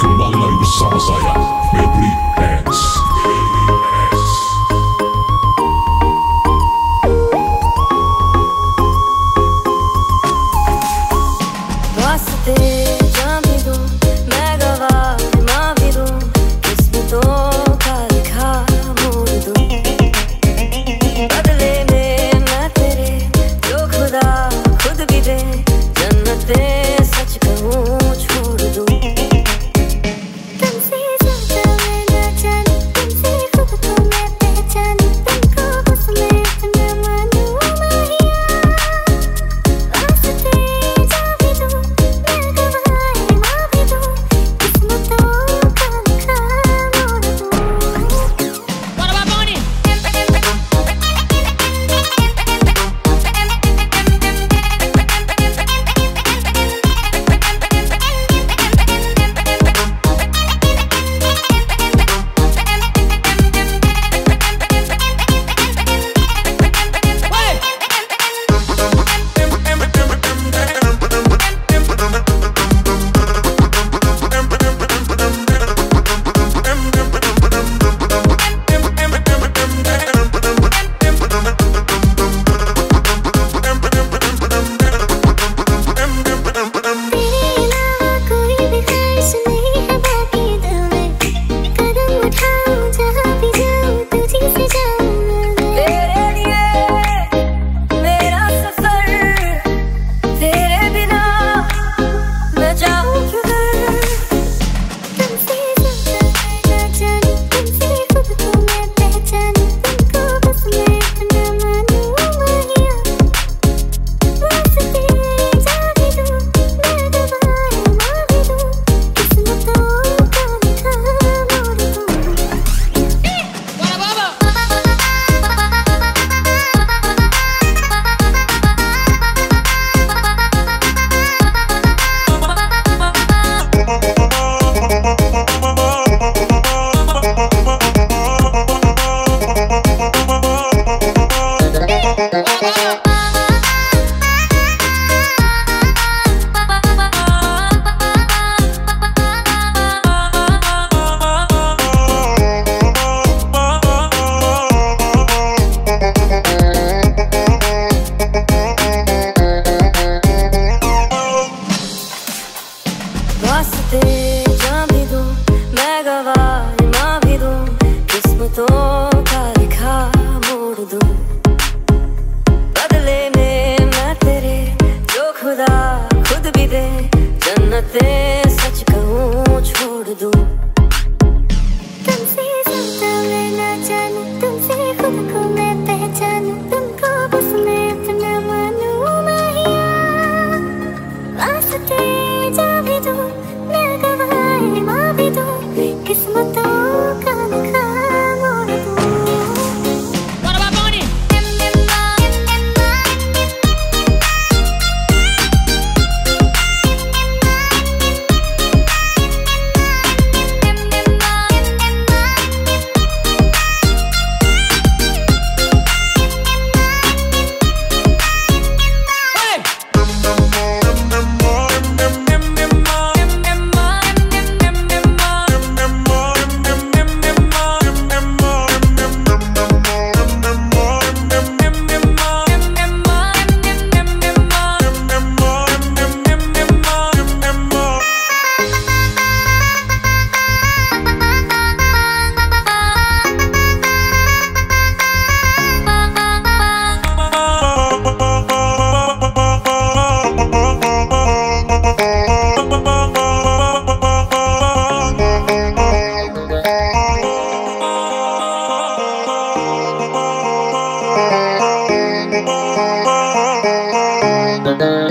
kembali lagi bersama saya Febri Dance तो का लिखा मोड़ दो बदले में मैं तेरे जो खुदा खुद भी दे जन्नतें सच कहूँ छोड़ दूँ Thank you.